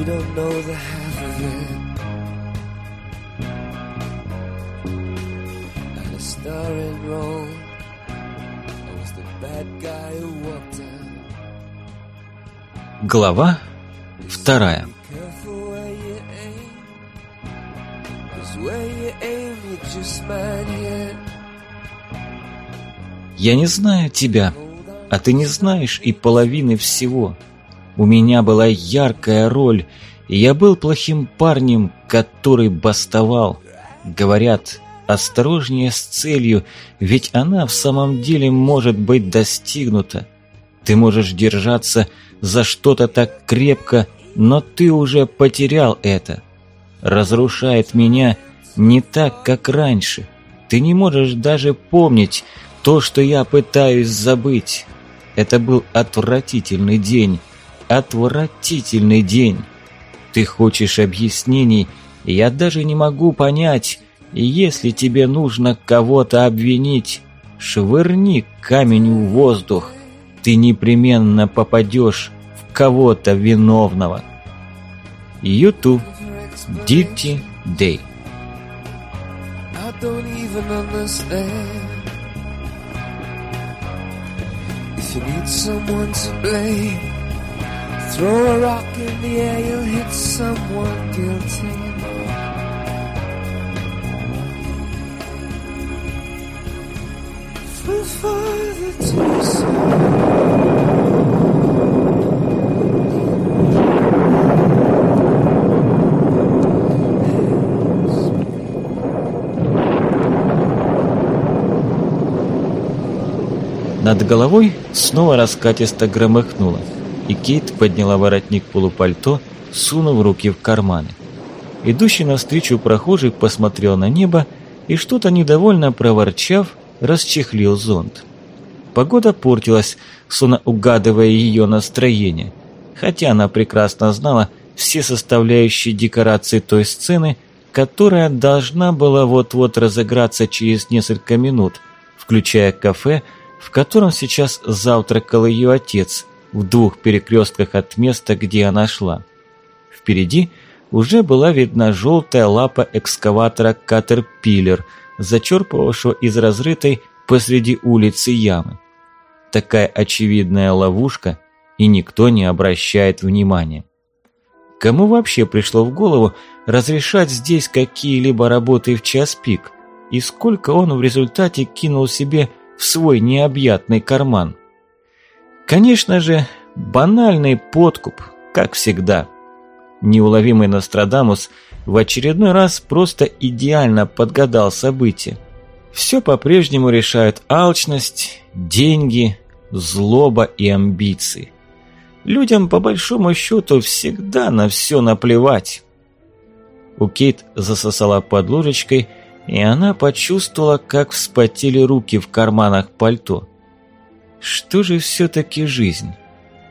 You don't know the half of it. Had a star in Rome. I was the bad guy who walked out. Глава вторая. Я не знаю тебя, а ты не знаешь и половины всего. У меня была яркая роль, и я был плохим парнем, который бастовал. Говорят, осторожнее с целью, ведь она в самом деле может быть достигнута. Ты можешь держаться за что-то так крепко, но ты уже потерял это. Разрушает меня не так, как раньше. Ты не можешь даже помнить то, что я пытаюсь забыть. Это был отвратительный день. Отвратительный день. Ты хочешь объяснений, я даже не могу понять. Если тебе нужно кого-то обвинить, швырни камень в воздух. Ты непременно попадешь в кого-то виновного. Ютуб. Dirty Day. If you need someone to blame, throw a rock in the air, you'll hit someone guilty. For father to son. Над головой снова раскатисто громыхнуло, и Кейт подняла воротник полупальто, сунув руки в карманы. Идущий навстречу прохожий посмотрел на небо и, что-то недовольно проворчав, расчехлил зонт. Погода портилась, словно угадывая ее настроение, хотя она прекрасно знала все составляющие декорации той сцены, которая должна была вот-вот разыграться через несколько минут, включая кафе, в котором сейчас завтракал ее отец, в двух перекрестках от места, где она шла. Впереди уже была видна желтая лапа экскаватора «Катерпиллер», зачерпывавшего из разрытой посреди улицы ямы. Такая очевидная ловушка, и никто не обращает внимания. Кому вообще пришло в голову разрешать здесь какие-либо работы в час пик? И сколько он в результате кинул себе в свой необъятный карман? Конечно же, банальный подкуп, как всегда. Неуловимый Нострадамус в очередной раз просто идеально подгадал события. Все по-прежнему решают алчность, деньги, злоба и амбиции. Людям, по большому счету, всегда на все наплевать. У Кейт засосала под ложечкой, и она почувствовала, как вспотели руки в карманах пальто. Что же все-таки жизнь?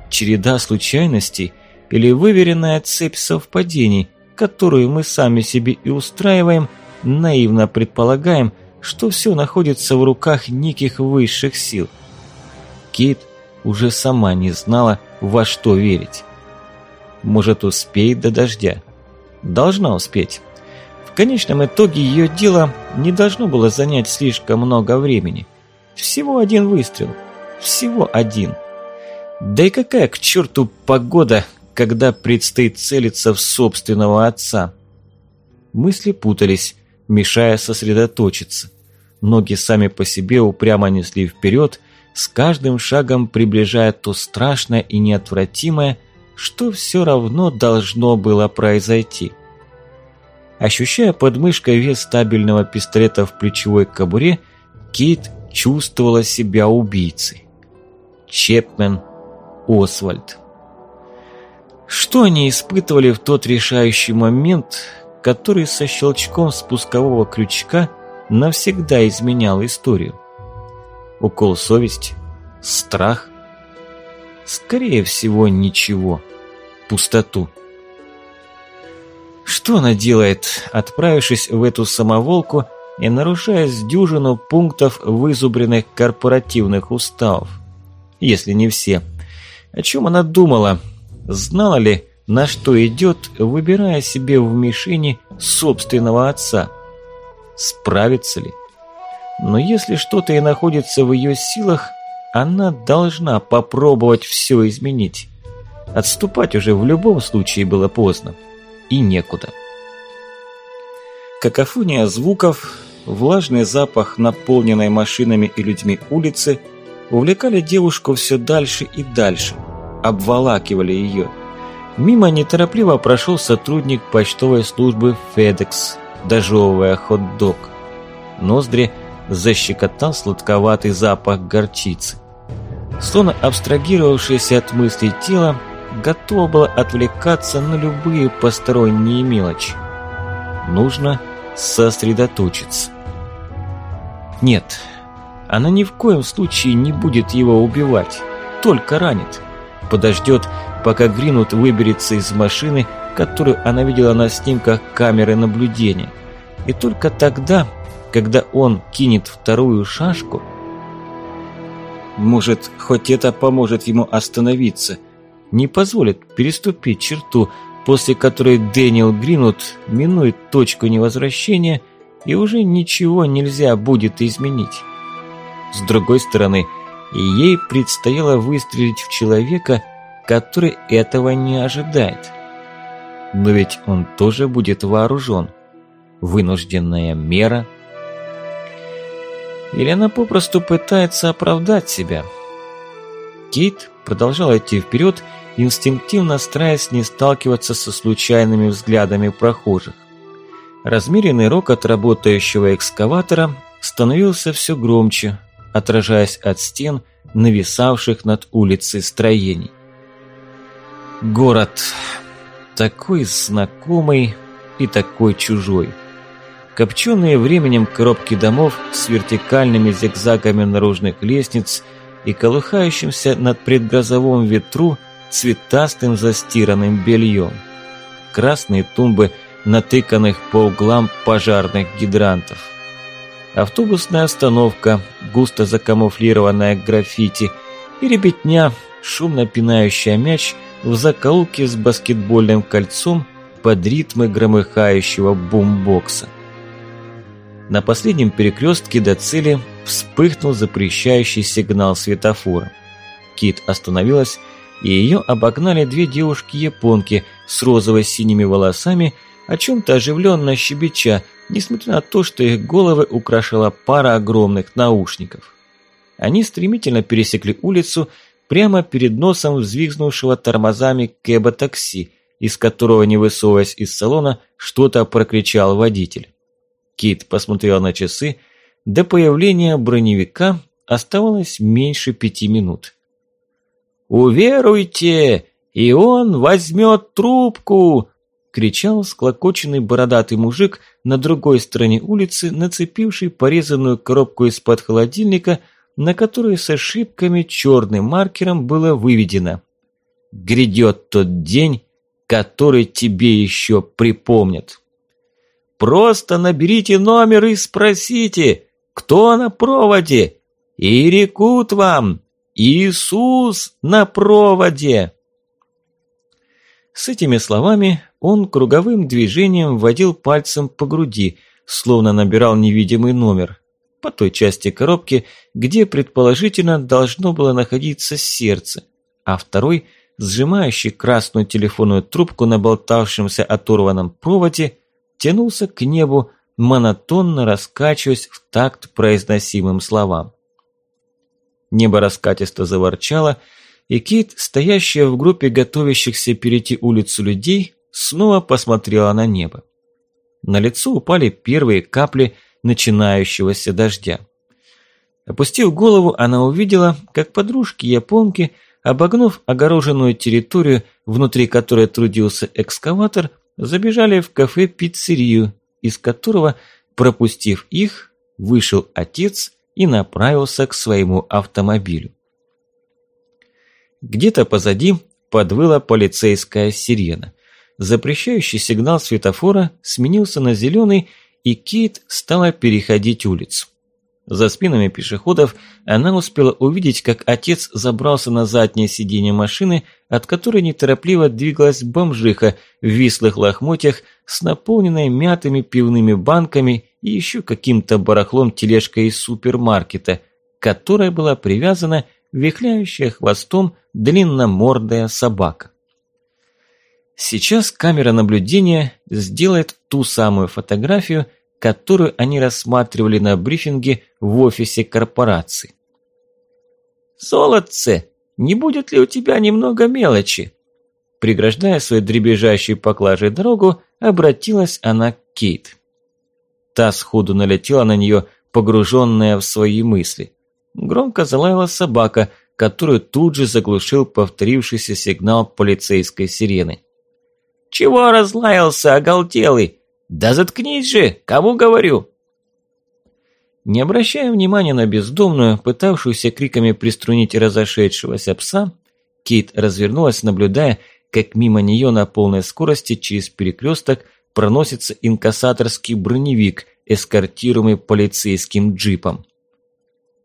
Череда случайностей или выверенная цепь совпадений, которую мы сами себе и устраиваем, наивно предполагаем, что все находится в руках неких высших сил. Кейт уже сама не знала, во что верить. Может, успеет до дождя? Должна успеть. В конечном итоге ее дело не должно было занять слишком много времени. Всего один выстрел. Всего один. Да и какая к черту погода, когда предстоит целиться в собственного отца? Мысли путались, мешая сосредоточиться. Ноги сами по себе упрямо несли вперед, с каждым шагом приближая то страшное и неотвратимое, что все равно должно было произойти. Ощущая под мышкой вес стабильного пистолета в плечевой кобуре, Кейт чувствовала себя убийцей. Чепмен Освальд. Что они испытывали в тот решающий момент, который со щелчком спускового крючка навсегда изменял историю? Укол совести? Страх? Скорее всего, ничего. Пустоту. Что она делает, отправившись в эту самоволку и нарушая с дюжину пунктов вызубренных корпоративных уставов? Если не все. О чем она думала? Знала ли, на что идет, выбирая себе в мишени собственного отца. Справится ли? Но если что-то и находится в ее силах, она должна попробовать все изменить. Отступать уже в любом случае было поздно. И некуда. Какофония звуков, влажный запах наполненной машинами и людьми улицы увлекали девушку все дальше и дальше, обволакивали ее. Мимо неторопливо прошел сотрудник почтовой службы FedEx, дожевывая хот-дог. Ноздри защекотал сладковатый запах горчицы. Словно абстрагировавшееся от мыслей тело, готово было отвлекаться на любые посторонние мелочи. Нужно сосредоточиться. Нет, она ни в коем случае не будет его убивать, только ранит. Подождет, пока Гринут выберется из машины, которую она видела на снимках камеры наблюдения. И только тогда, когда он кинет вторую шашку, может, хоть это поможет ему остановиться, не позволит переступить черту, после которой Дэниел Гринут минует точку невозвращения и уже ничего нельзя будет изменить. С другой стороны, ей предстояло выстрелить в человека, который этого не ожидает. Но ведь он тоже будет вооружен. Вынужденная мера. Или она попросту пытается оправдать себя. Кейт продолжала идти вперед, инстинктивно стараясь не сталкиваться со случайными взглядами прохожих. Размеренный рокот работающего экскаватора становился все громче, отражаясь от стен, нависавших над улицей строений. Город такой знакомый и такой чужой. Копченые временем коробки домов с вертикальными зигзагами наружных лестниц и колыхающимся над предгрозовым ветру цветастым застиранным бельем. Красные тумбы натыканных по углам пожарных гидрантов. Автобусная остановка, густо закамуфлированная граффити и ребятня, шумно пинающая мяч в закоулке с баскетбольным кольцом под ритмы громыхающего бумбокса. На последнем перекрестке до цели вспыхнул запрещающий сигнал светофора. Кит остановилась, и ее обогнали две девушки-японки с розово-синими волосами, о чем-то оживленно щебеча, несмотря на то, что их головы украшала пара огромных наушников. Они стремительно пересекли улицу прямо перед носом взвизгнувшего тормозами кэба-такси, из которого, не высовываясь из салона, что-то прокричал водитель. Кит посмотрел на часы, до появления броневика оставалось меньше пяти минут. «Уверуйте, и он возьмет трубку!» – кричал склокоченный бородатый мужик на другой стороне улицы, нацепивший порезанную коробку из-под холодильника, на которой с ошибками черным маркером было выведено «Грядет тот день, который тебе еще припомнят». Просто наберите номер и спросите, кто на проводе, и рекут вам «Иисус на проводе». С этими словами он круговым движением водил пальцем по груди, словно набирал невидимый номер, по той части коробки, где предположительно должно было находиться сердце, а второй, сжимающий красную телефонную трубку на болтавшемся оторванном проводе, тянулся к небу, монотонно раскачиваясь в такт произносимым словам. Небо раскатисто заворчало, и Кейт, стоящая в группе готовящихся перейти улицу людей, снова посмотрела на небо. На лицо упали первые капли начинающегося дождя. Опустив голову, она увидела, как подружки-японки, обогнув огороженную территорию, внутри которой трудился экскаватор, забежали в кафе-пиццерию, из которого, пропустив их, вышел отец и направился к своему автомобилю. Где-то позади подвыла полицейская сирена. Запрещающий сигнал светофора сменился на зеленый, и Кейт стала переходить улицу. За спинами пешеходов она успела увидеть, как отец забрался на заднее сиденье машины, от которой неторопливо двигалась бомжиха в вислых лохмотьях с наполненной мятыми пивными банками и еще каким-то барахлом тележкой из супермаркета, которая была привязана вихляющая хвостом длинномордая собака. Сейчас камера наблюдения сделает ту самую фотографию, которую они рассматривали на брифинге в офисе корпорации. «Золотце, не будет ли у тебя немного мелочи?» Преграждая свою дребезжащей поклажей дорогу, обратилась она к Кейт. Та сходу налетела на нее, погруженная в свои мысли. Громко залаяла собака, которую тут же заглушил повторившийся сигнал полицейской сирены. «Чего разлаялся, оголтелый? «Да заткнись же! Кому говорю?» Не обращая внимания на бездомную, пытавшуюся криками приструнить разошедшегося пса, Кейт развернулась, наблюдая, как мимо нее на полной скорости через перекресток проносится инкассаторский броневик, эскортируемый полицейским джипом.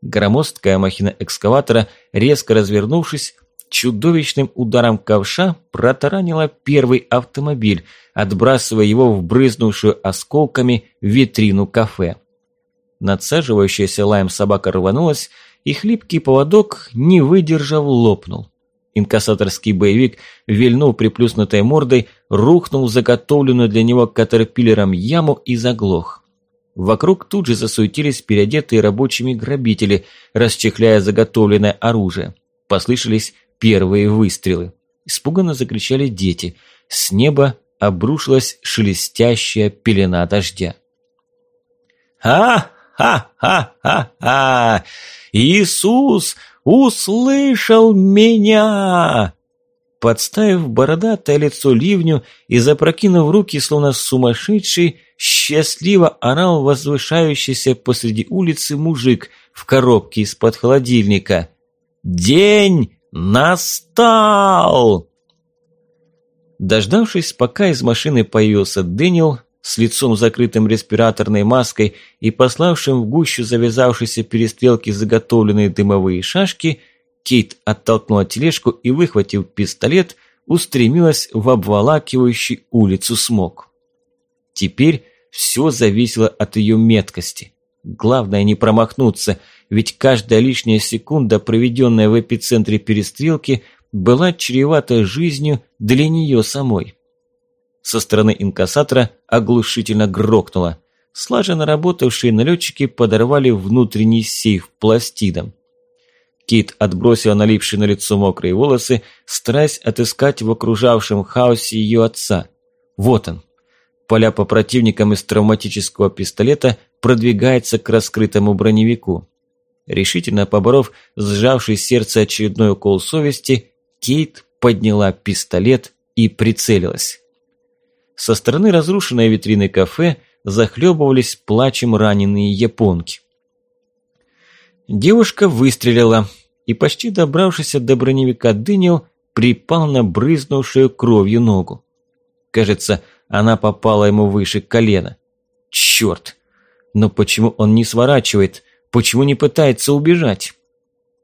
Громоздкая махина экскаватора, резко развернувшись, чудовищным ударом ковша протаранила первый автомобиль, отбрасывая его в брызнувшую осколками витрину кафе. Надсаживающаяся лаем собака рванулась, и хлипкий поводок, не выдержав, лопнул. Инкассаторский боевик, вильнув приплюснутой мордой, рухнул в заготовленную для него катерпиллером яму и заглох. Вокруг тут же засуетились переодетые рабочими грабители, расчехляя заготовленное оружие. Послышались первые выстрелы. Испуганно закричали дети. С неба обрушилась шелестящая пелена дождя. «Ха-ха-ха-ха! Иисус услышал меня!» Подставив бородатое лицо ливню и запрокинув руки, словно сумасшедший, счастливо орал возвышающийся посреди улицы мужик в коробке из-под холодильника. «День настал!» Дождавшись, пока из машины появился Дэниел с лицом закрытым респираторной маской и пославшим в гущу завязавшейся перестрелки заготовленные дымовые шашки, Кейт оттолкнула тележку и, выхватив пистолет, устремилась в обволакивающий улицу смог. Теперь все зависело от ее меткости. Главное не промахнуться, ведь каждая лишняя секунда, проведенная в эпицентре перестрелки, была чревата жизнью для нее самой. Со стороны инкассатора оглушительно грохнуло. Слаженно работавшие налетчики подорвали внутренний сейф пластидом. Кит отбросила налипшие на лицо мокрые волосы, стараясь отыскать в окружавшем хаосе ее отца. Вот он. Поля по противникам из травматического пистолета продвигается к раскрытому броневику. Решительно поборов сжавший сердце очередной укол совести, Кейт подняла пистолет и прицелилась. Со стороны разрушенной витрины кафе захлебывались плачем раненые японки. Девушка выстрелила, и почти добравшись до броневика Дэниел припал на брызнувшую кровью ногу. Кажется, она попала ему выше колена. Черт! Но почему он не сворачивает? Почему не пытается убежать?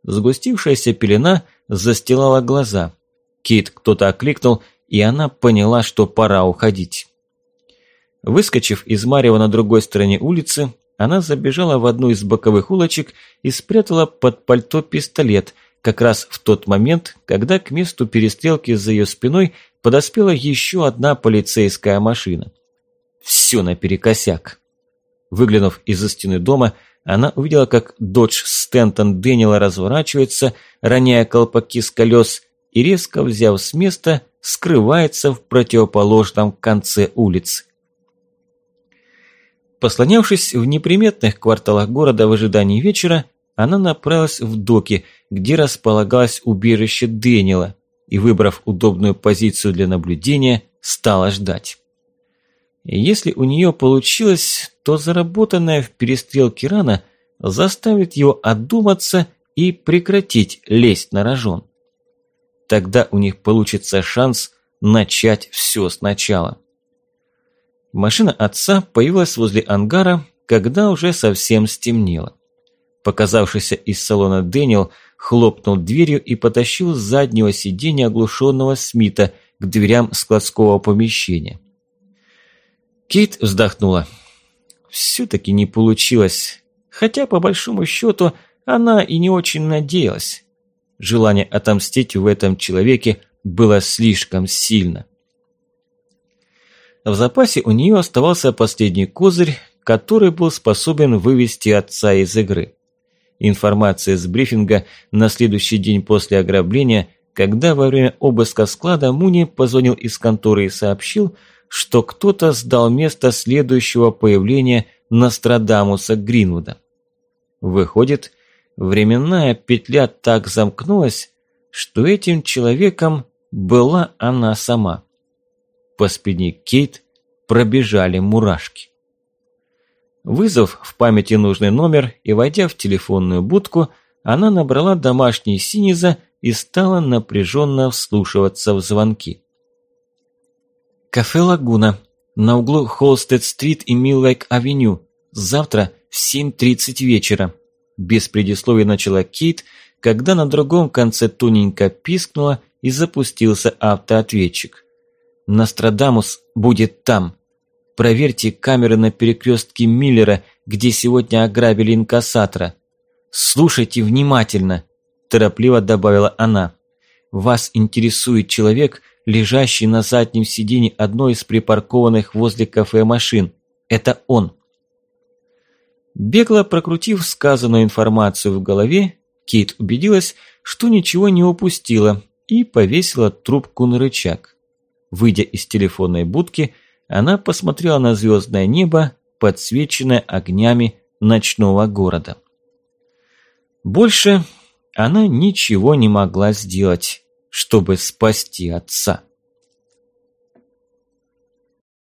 Сгустившаяся пелена застилала глаза. Кит кто-то окликнул, и она поняла, что пора уходить. Выскочив из Марева на другой стороне улицы, она забежала в одну из боковых улочек и спрятала под пальто пистолет, как раз в тот момент, когда к месту перестрелки за ее спиной подоспела еще одна полицейская машина. Все наперекосяк. Выглянув из-за стены дома, она увидела, как додж Стентон Дэниела разворачивается, роняя колпаки с колес, и резко взяв с места, скрывается в противоположном конце улицы. Послонявшись в неприметных кварталах города в ожидании вечера, она направилась в доки, где располагалось убежище Дэниела, и, выбрав удобную позицию для наблюдения, стала ждать. Если у нее получилось, то заработанная в перестрелке рана заставит его одуматься и прекратить лезть на рожон. Тогда у них получится шанс начать все сначала. Машина отца появилась возле ангара, когда уже совсем стемнело. Показавшийся из салона Дэниел хлопнул дверью и потащил с заднего сиденья оглушенного Смита к дверям складского помещения. Кейт вздохнула. Все-таки не получилось, хотя по большому счету она и не очень надеялась. Желание отомстить в этом человеке было слишком сильно. В запасе у нее оставался последний козырь, который был способен вывести отца из игры. Информация с брифинга на следующий день после ограбления, когда во время обыска склада Муни позвонил из конторы и сообщил, что кто-то сдал место следующего появления Нострадамуса Гринвуда. Выходит, временная петля так замкнулась, что этим человеком была она сама. По спине Кейт пробежали мурашки. Вызвав в памяти нужный номер и войдя в телефонную будку, она набрала домашний синиза и стала напряженно вслушиваться в звонки. «Кафе «Лагуна» на углу Холстед-стрит и Миллайк-авеню. Завтра в 7.30 вечера», – без предисловий начала Кейт, когда на другом конце тоненько пискнула и запустился автоответчик. «Нострадамус будет там. Проверьте камеры на перекрестке Миллера, где сегодня ограбили инкассатора. Слушайте внимательно», – торопливо добавила она. «Вас интересует человек, лежащий на заднем сиденье одной из припаркованных возле кафе машин. Это он». Бегло прокрутив сказанную информацию в голове, Кейт убедилась, что ничего не упустила и повесила трубку на рычаг. Выйдя из телефонной будки, она посмотрела на звездное небо, подсвеченное огнями ночного города. Больше она ничего не могла сделать, чтобы спасти отца.